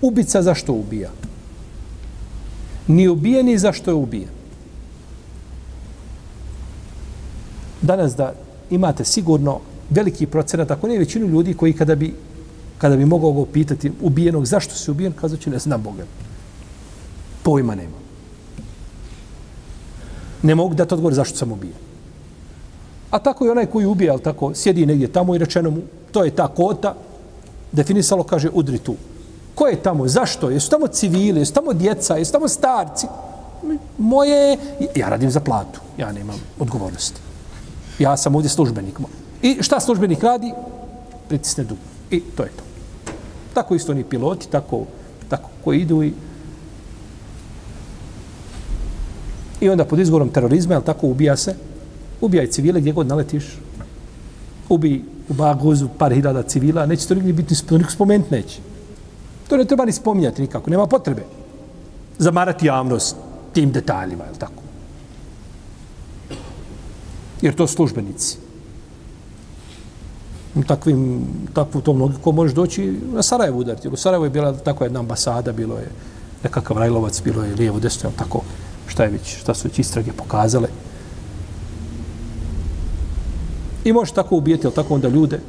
ubica zašto ubija. Ni ubijeni zašto je ubijen. Danas da imate sigurno veliki procenat, ako ne većinu ljudi koji kada bi, kada bi mogao ga pitati ubijenog zašto se ubijen, kazat će ne znam Boga. Pojma nema. Ne mogu da to odgovori zašto sam ubijen. A tako i onaj koji ubije, ali tako, sjedi negdje tamo i rečeno mu, to je ta kota, definisalo, kaže, udri tu. Ko je tamo? Zašto? Jesu tamo civili? Jesu tamo djeca? Jesu tamo starci? Moje... Ja radim za platu. Ja nemam odgovornosti. Ja sam ovdje službenik. I šta službenik radi? Pritisne dug. I to je to. Tako isto ni piloti, tako, tako koji idu i I onda pod izgovorom terorizma, jel tako, ubija se, ubijaj civile gdje god naletiš, ubi u Baguzu par hiljada civila, neće to nigdje biti spomenut, neće. To ne treba ni spominjati nikako, nema potrebe zamarati javnost tim detaljima, je tako? jer to službenici. Takvim, takvu tom logiku možeš doći na Sarajevo udariti. U Sarajevo je bila tako jedna ambasada, bilo je nekakav rajlovac, bilo je lijevo, desno, tako, šta je već, šta su već istrage pokazale. I možeš tako ubijeti, ali tako onda ljude,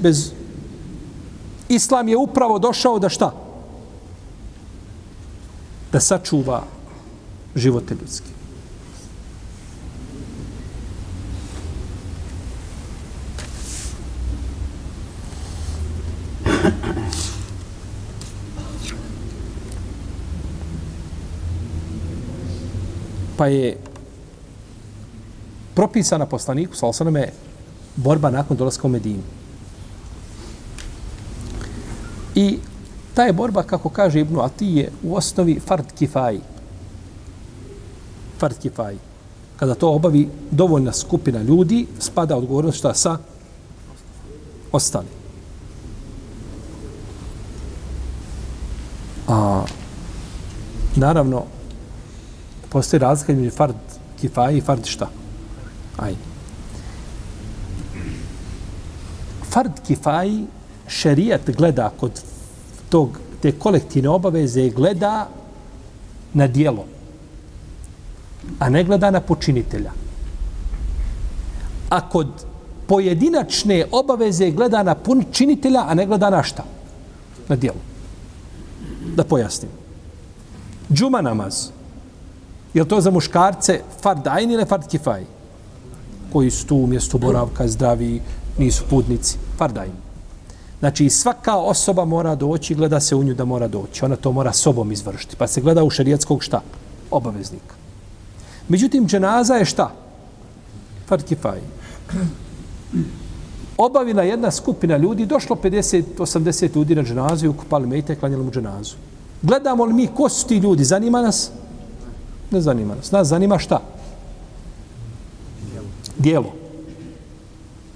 bez... Islam je upravo došao da šta? Da sačuva živote ljudske. pa je propisana poslaniku, sa osaname, borba nakon dolaska u Medinu. I ta je borba, kako kaže Ibnu Atije, u osnovi fard kifaj. Fard kifaj. Kada to obavi dovoljna skupina ljudi, spada odgovornost šta sa ostali. A, naravno, postoji razlika među fard kifaj i fard šta? Aj. fard kifaji šerijat gleda kod tog, te kolektivne obaveze gleda na dijelo, a ne gleda na počinitelja. A kod pojedinačne obaveze gleda na počinitelja, a ne gleda na šta? Na dijelo. Da pojasnim. Džuma namaz. Je to za muškarce fardajni ili fard kifaj? Koji su tu u mjestu boravka, zdravi, nisu putnici. Fardajni. Znači, svaka osoba mora doći, gleda se u nju da mora doći. Ona to mora sobom izvršiti. Pa se gleda u šarijetskog šta? Obaveznika. Međutim, dženaza je šta? Fard kifaj. Obavila jedna skupina ljudi, došlo 50-80 ljudi na dženazu i ukupali mejte i klanjali mu dženazu. Gledamo li mi ko su ti ljudi? Zanima nas? Ne zanima nas. Nas zanima šta? Dijelo.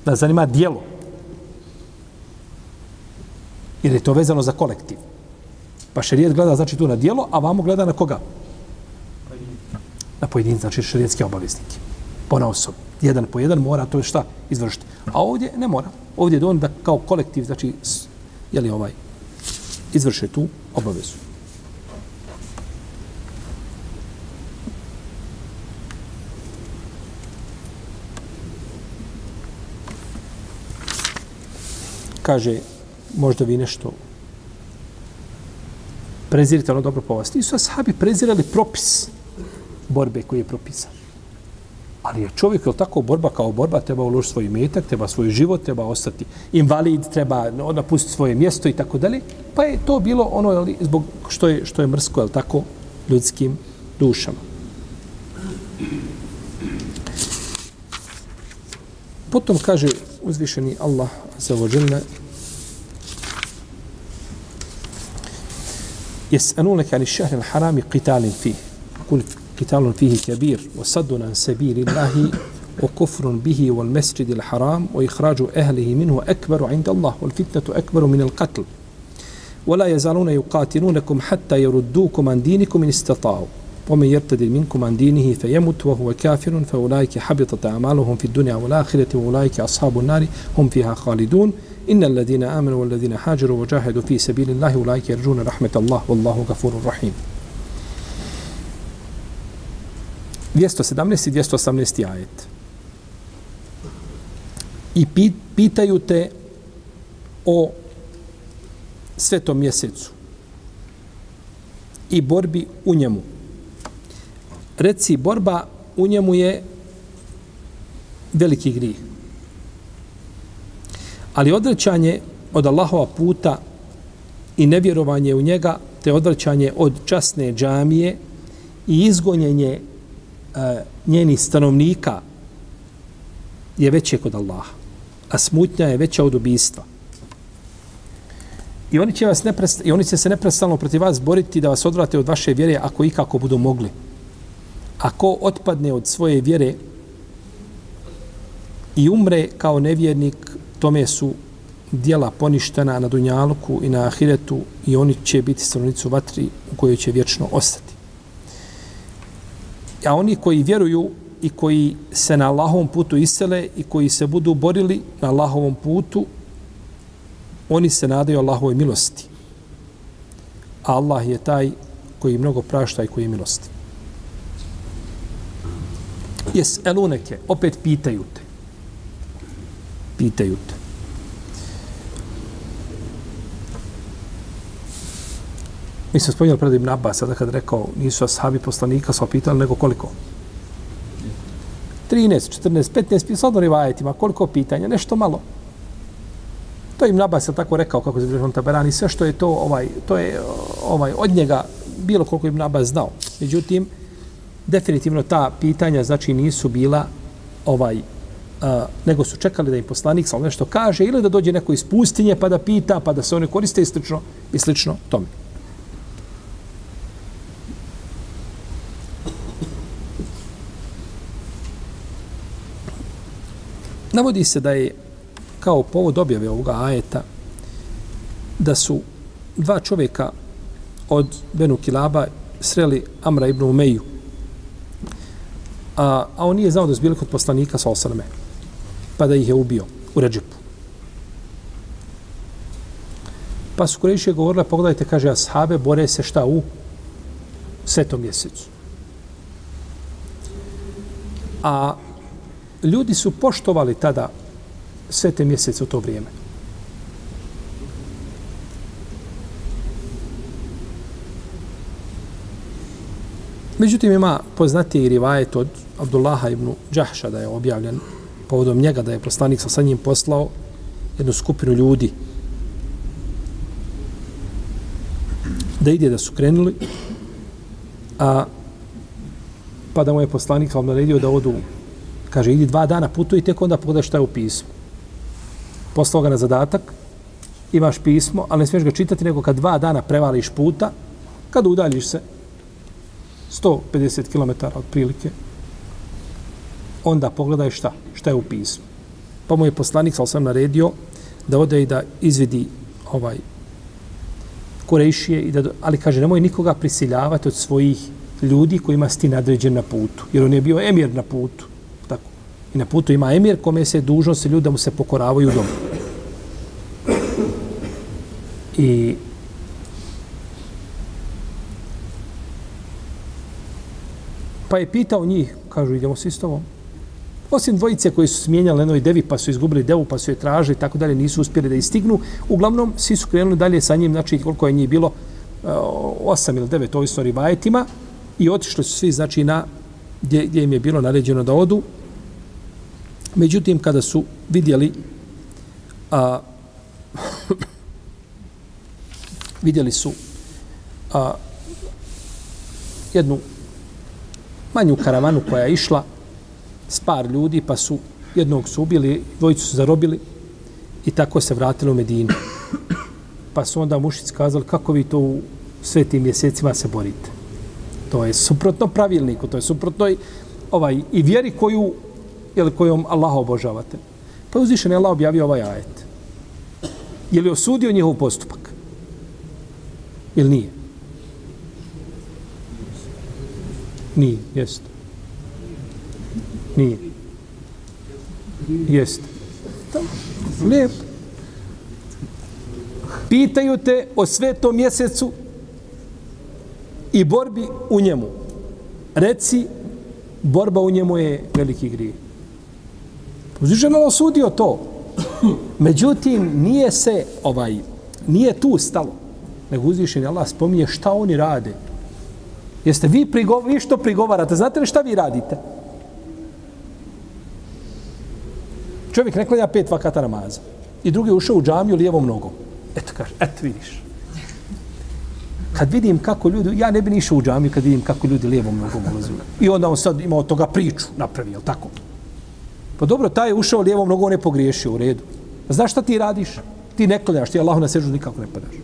Nas zanima dijelo. Jer je to vezano za kolektiv. Pa šerijet gleda znači tu na dijelo, a vamo gleda na koga? Na pojedin, znači šerijetske obaveznike. Pona osoba. Jedan po jedan mora to šta izvršiti. A ovdje ne mora. Ovdje je on da kao kolektiv, znači, je li ovaj, izvrše tu obavezu. Kaže, možda vi nešto prezirite ono dobro po vas. Nisu ashabi prezirali propis borbe koji je propisan. Ali je čovjek, je tako, borba kao borba, treba uložiti svoj metak, treba svoj život, treba ostati invalid, treba napustiti svoje mjesto i tako dalje. Pa je to bilo ono, ali, zbog što je, što je mrsko, je tako, ljudskim dušama. Potom kaže uzvišeni Allah za ođelne يسألونك عن الشهر الحرام قتال فيه. قل قتال فيه كبير وصد عن سبيل الله وكفر به والمسجد الحرام وإخراج أهله منه أكبر عند الله والفتنة أكبر من القتل. ولا يزالون يقاتلونكم حتى يردوكم عن دينكم إن استطاعوا. ومن يرتد منكم عن دينه فيمت وهو كافر فأولئك حبطت أعمالهم في الدنيا والآخرة وأولئك أصحاب النار هم فيها خالدون إن الذين آمنوا والذين حاجروا وجاهدوا في سبيل الله أولئك يرجون رحمة الله والله غفور رحيم 217 i 218 ajet. I pitaju te o svetom mjesecu i borbi u njemu. Reci, borba u njemu je veliki grih. Ali odrećanje od Allahova puta i nevjerovanje u njega, te odvraćanje od časne džamije i izgonjenje e, njenih stanovnika je veće kod Allaha. A smutnja je veća od ubistva. I oni će, vas neprest, i oni će se neprestano protiv vas boriti da vas odvrate od vaše vjere ako ikako budu mogli. Ako otpadne od svoje vjere i umre kao nevjernik, tome su dijela poništena na Dunjaluku i na Ahiretu i oni će biti stanovnicu vatri u kojoj će vječno ostati. A oni koji vjeruju i koji se na Allahovom putu isele i koji se budu borili na Allahovom putu, oni se nadaju Allahovoj milosti. A Allah je taj koji mnogo prašta i koji je milosti. Jes eluneke, opet pitaju te. Pitaju te. Mi smo spominjali pred Ibn Abbas, sada kad rekao, nisu ashabi poslanika, smo pitali nego koliko? 13, 14, 15, sad oni vajetima, koliko pitanja, nešto malo. To im Abbas je tako rekao, kako se bilo taberani, sve što je to, ovaj, to je ovaj, od njega bilo koliko im Abbas znao. Međutim, definitivno ta pitanja, znači, nisu bila ovaj, a, nego su čekali da im poslanik sa nešto kaže ili da dođe neko iz pustinje pa da pita, pa da se one koriste i slično, i slično tome. Navodi se da je kao povod objave ovoga ajeta da su dva čovjeka od Benu Kilaba sreli Amra ibn Umeju a, a on nije znao da su bili kod poslanika sa osrme, pa da ih je ubio u Ređipu. Pa su Kureši je govorila, pogledajte, kaže, ashabe bore se šta u svetom mjesecu. A ljudi su poštovali tada sve te mjesece u to vrijeme. Međutim, ima poznatiji rivajet od Abdullaha ibn Đahša da je objavljen povodom njega da je poslanik sa njim poslao jednu skupinu ljudi da ide da su krenuli a pa da mu je poslanik vam naredio da odu. Kaže idi dva dana putu i tek onda pogledaj šta je u pismu. Poslao ga na zadatak imaš pismo ali ne smiješ ga čitati nego kad dva dana prevališ puta kad udaljiš se 150 km otprilike, onda pogledaj šta, šta je u pismu. Pa mu je poslanik, sal sam naredio, da ode i da izvidi ovaj Kurejšije, i da, ali kaže, nemoj nikoga prisiljavati od svojih ljudi kojima si ti nadređen na putu. Jer on je bio emir na putu. Tako. I na putu ima emir kome se dužnost ljudi da mu se pokoravaju u. I Pa je pitao njih, kažu, idemo svi s tobom. Osim dvojice koji su smijenjali jednoj devi, pa su izgubili devu, pa su je tražili, tako dalje, nisu uspjeli da istignu. Uglavnom, svi su krenuli dalje sa njim, znači koliko je njih bilo, eh, osam ili devet, ovisno rivajetima, i otišli su svi, znači, na, gdje, gdje im je bilo naređeno da odu. Međutim, kada su vidjeli, a, <coughs> vidjeli su a, jednu manju karavanu koja je išla s par ljudi, pa su jednog su ubili, dvojicu su zarobili i tako se vratili u Medinu. Pa su onda mušic kazali kako vi to u svetim mjesecima se borite. To je suprotno pravilniku, to je suprotno i, ovaj, i vjeri koju, jel, kojom Allaha obožavate. Pa je uzvišen Allah objavio ovaj ajet. Je li osudio njihov postupak? Ili nije? Nije, jest. Nije. Jest. Lijep. Pitaju te o svetom mjesecu i borbi u njemu. Reci, borba u njemu je veliki grije. Uzvišeno osudio to. Međutim, nije se ovaj, nije tu stalo. Nego uzvišen Allah spominje šta oni rade. Jeste vi, prigo, vi što prigovarate? Znate li šta vi radite? Čovjek ne klanja pet vakata namaza. I drugi je ušao u džamiju lijevom nogom. Eto kaže, eto vidiš. Kad vidim kako ljudi, ja ne bi ni išao u džamiju kad vidim kako ljudi lijevom nogom ulazu. I onda on sad ima od toga priču napravi, jel tako? Pa dobro, taj je ušao lijevom nogom, on je pogriješio u redu. Znaš šta ti radiš? Ti ne klanjaš, ti Allahu na sežu nikako ne padaš.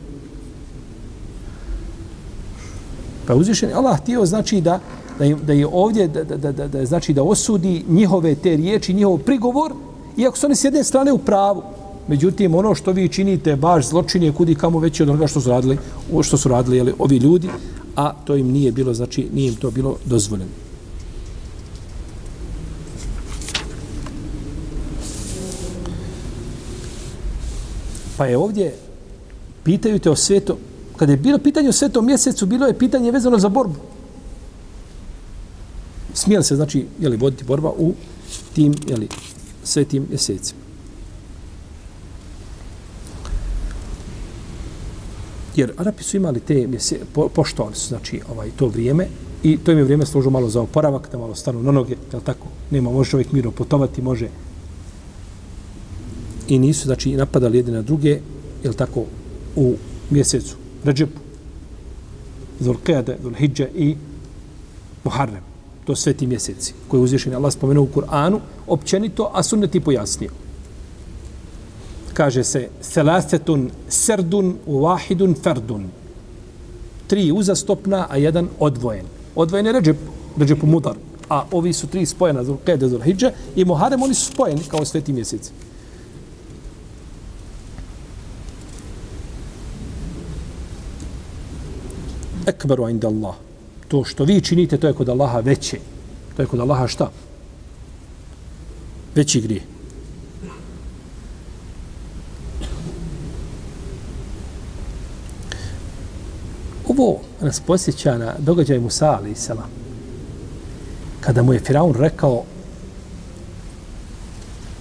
Pa uzvišen Allah htio znači da da je, da je ovdje da, da, da, da, znači da osudi njihove te riječi, njihov prigovor, iako su oni s jedne strane u pravu. Međutim, ono što vi činite, baš zločin je kudi kamo veći od onoga što su radili, što su radili jeli, ovi ljudi, a to im nije bilo, znači nije im to bilo dozvoljeno. Pa je ovdje, pitaju te o svetu, kada je bilo pitanje o svetom mjesecu, bilo je pitanje vezano za borbu. Smijeli se, znači, jeli, voditi borba u tim, jeli, svetim mjesecima. Jer Arapi su imali te mjese, po, poštovali su, znači, ovaj, to vrijeme i to im je vrijeme služilo malo za oporavak, da malo stanu na noge, jel tako? Nema, može čovjek mirno potovati, može i nisu, znači, napadali jedne na druge, je tako, u mjesecu Ređep, Zulqeade, Zulhidže i Muharrem. To sve ti mjeseci koje uzvišen Allah spomenuo u Kur'anu, općenito, a sunneti pojasnio. Kaže se, selasetun serdun wahidun ferdun. Tri uzastopna, a jedan odvojen. Odvojen je Ređep, Ređepu Mudar. A ovi su tri spojena, Zulqeade, Zulhidže i Muharrem, oni su spojeni kao sveti mjeseci. Ekbaru inda Allah. To što vi činite, to je kod Allaha veće. To je kod Allaha šta? Veći grije. Ovo nas posjeća na događaj Musa, ali sela. Kada mu je Firaun rekao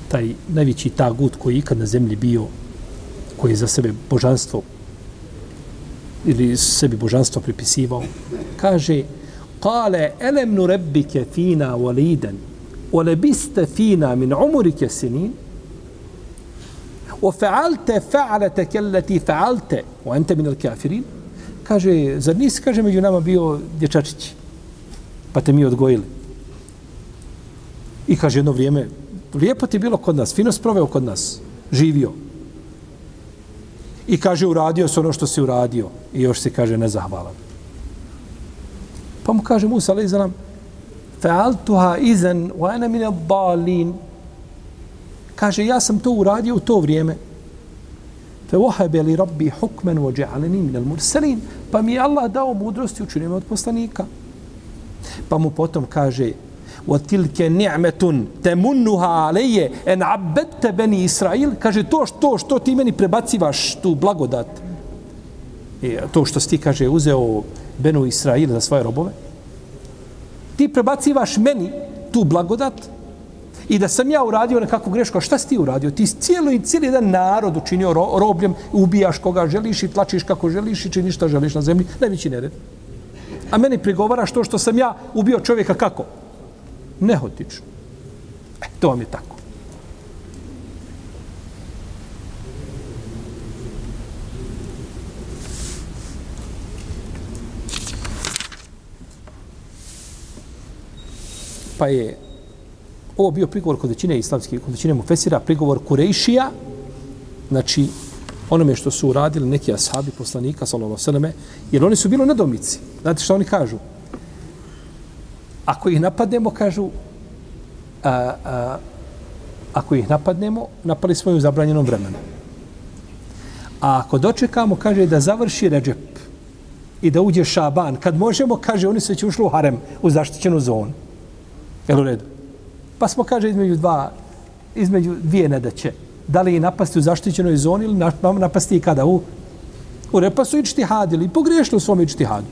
taj najveći tagut koji je ikad na zemlji bio, koji je za sebe božanstvo ili sebi božanstvo pripisivao, kaže Kale, elem nu rebbike fina waliden, olebiste fina min umurike sinin, o fa'alte fa'alete kelleti fa'alte, o ente min al kafirin, kaže, zar nisi, kaže, među nama bio dječačić, pa te mi odgojili. I kaže, jedno vrijeme, lijepo ti bilo kod nas, fino sproveo kod nas, živio. I kaže, uradio se ono što si uradio. I još se kaže, nezahvalan. Pa mu kaže Musa, alaih za nam, fa'altuha izan, wa ana min balin. Kaže, ja sam to uradio u to vrijeme. fa wahaba li rabbi hukman wa ja'alani min al-mursalin. Pa mi Allah dao mudrost i učinio od poslanika. Pa mu potom kaže, وَتِلْكَ نِعْمَةٌ تَمُنُّهَا عَلَيَّ اَنْ عَبَدْتَ بَنِي إِسْرَائِلِ Kaže, to što, što ti meni prebacivaš tu blagodat, I to što ti, kaže, uzeo Benu Israil za svoje robove, ti prebacivaš meni tu blagodat i da sam ja uradio nekakvu grešku, a šta si ti uradio? Ti cijelo i cijeli jedan narod učinio ro robljem, ubijaš koga želiš i tlačiš kako želiš i činiš šta želiš na zemlji, najveći nered. A meni prigovaraš to što sam ja ubio čovjeka kako? Nehotično. E, to vam je tako. Pa je ovo bio prigovor kod većine islamskih, kod većine mufesira, prigovor Kurejšija, znači onome što su uradili neki ashabi poslanika, sallallahu sallam, jer oni su bili nedomici. Znate što oni kažu? Ako ih napadnemo, kažu, a, a, ako ih napadnemo, napali smo u zabranjenom vremenu. A ako dočekamo, kaže da završi Ređep i da uđe Šaban, kad možemo, kaže, oni su već ušli u harem, u zaštićenu zonu. Jel u redu? Pa smo, kaže, između dva, između dvije nedaće. Da li napasti u zaštićenoj zoni ili napasti i kada? U, u repasu i čtihadili. I pogriješili u svom i čtihadu.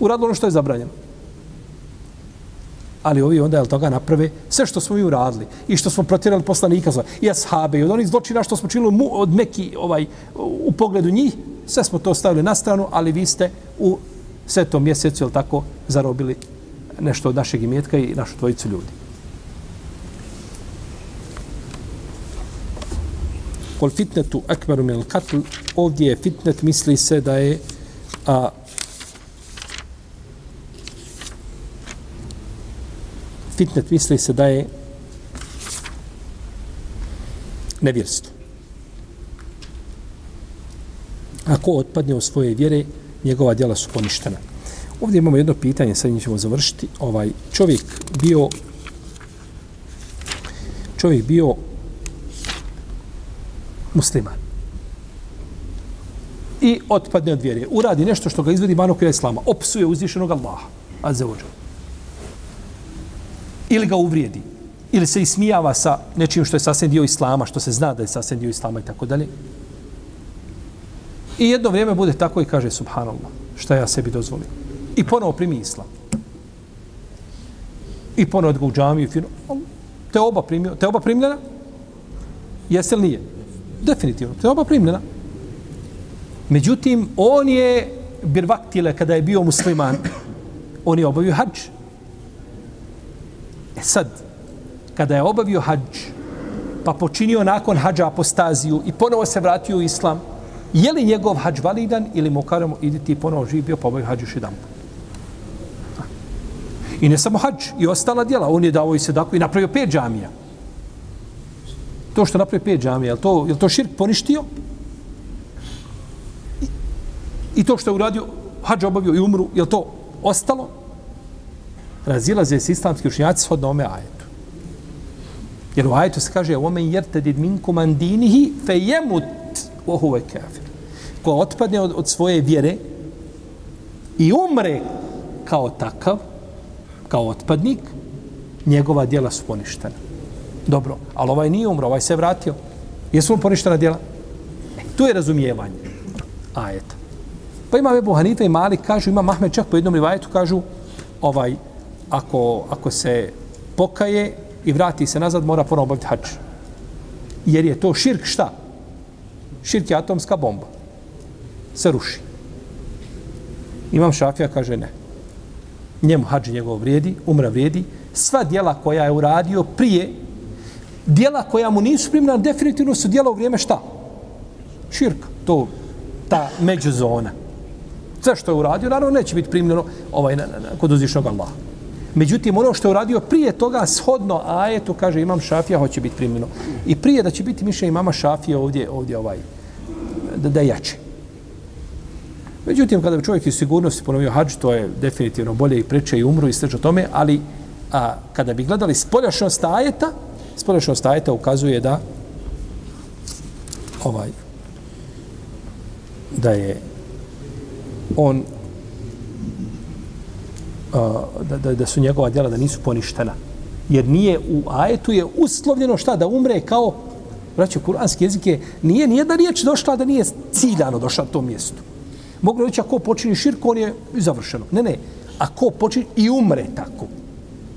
Uradilo ono što je zabranjeno ali ovi onda jel toga naprave sve što smo mi uradili i što smo protjerali poslanika i ashabe i od onih zločina što smo činili od meki ovaj, u pogledu njih, sve smo to stavili na stranu, ali vi ste u svetom mjesecu, jel tako, zarobili nešto od našeg imetka i našu dvojicu ljudi. Kol fitnetu akbaru min katl, ovdje je fitnet, misli se da je a, fitnet misli se da je nevjerstvo. Ako otpadne u svoje vjere, njegova djela su poništena. Ovdje imamo jedno pitanje, sad njih ćemo završiti. Ovaj čovjek bio čovjek bio musliman. I otpadne od vjere. Uradi nešto što ga izvedi okvira islama. Opsuje uzvišenog Allaha. Azza wa ili ga uvrijedi, ili se ismijava sa nečim što je sasvim dio islama, što se zna da je sasvim dio islama i tako dalje. I jedno vrijeme bude tako i kaže subhanallah, šta ja sebi dozvolim. I ponovo primi islam. I ponovo ga u džamiju, fino, te oba primio, te oba primljena? Jeste li nije? Definitivno, te oba primljena. Međutim, on je birvaktile kada je bio musliman, on je obavio hađ. E sad, kada je obavio hađ, pa počinio nakon hađa apostaziju i ponovo se vratio u islam, je li njegov hađ validan ili mu karamo idi ti ponovo živio pa obavio hađ još jedan I ne samo hađ, i ostala djela. On je dao i sedaku i napravio pet džamija. To što napravio pet džamija, je to, je to širk poništio? I, I to što je uradio, hađ obavio i umru, je to ostalo? Razilaze se islamski učinjaci shodno ome ajetu. Jer u ajetu se kaže omen jertedid minkum an dinihi fe jemut ohuve kafir. Ko otpadne od, od svoje vjere i umre kao takav, kao otpadnik, njegova djela su poništena. Dobro, ali ovaj nije umro, ovaj se vratio. Jesu mu poništena djela? E, tu je razumijevanje ajeta. Pa ima Ebu Hanife i Malik, kažu, ima Mahmed čak po jednom rivajetu, kažu, ovaj, ako, ako se pokaje i vrati se nazad, mora ponovno obaviti hač. Jer je to širk šta? Širk je atomska bomba. Se ruši. Imam Šafija kaže ne. Njemu hađi njegov vrijedi, umra vrijedi. Sva dijela koja je uradio prije, dijela koja mu nisu primljena, definitivno su dijela u vrijeme šta? Širk. To, ta međuzona. Sve što je uradio, naravno neće biti primljeno ovaj, na, na, na, kod uzvišnog Allaha. Međutim, ono što je uradio prije toga, shodno ajetu, kaže imam šafija, hoće biti primljeno. I prije da će biti mišljenje imama šafija ovdje, ovdje ovaj, da, da jače. Međutim, kada bi čovjek iz sigurnosti ponovio hađ, to je definitivno bolje i preče i umru i sve tome, ali a, kada bi gledali spoljašnost ajeta, spoljašnost ajeta ukazuje da ovaj da je on da, da, da su njegova djela da nisu poništena. Jer nije u ajetu je uslovljeno šta da umre kao braćo kuranski jezik je nije nije da riječ došla da nije ciljano došla na to mjestu. Mogu reći ako počini širk, on je završeno. Ne, ne. Ako počini i umre tako,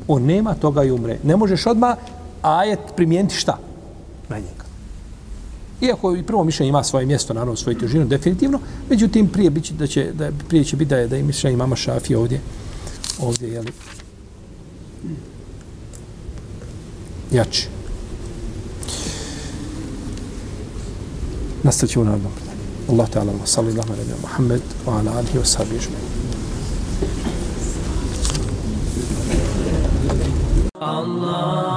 on nema toga i umre. Ne možeš odmah ajet primijeniti šta? Na njega. Iako i prvo mišljenje ima svoje mjesto, naravno svoju težinu, definitivno, međutim, prije, biće, da će, da, prije će biti da je, da je mišljenje mama Šafi ovdje, ovdje, jel, jači. Nastat ćemo na predanju. Allah ta'ala wa salli lahma rabbi Muhammed wa ala alihi wa sahbihi ajma'in. Allah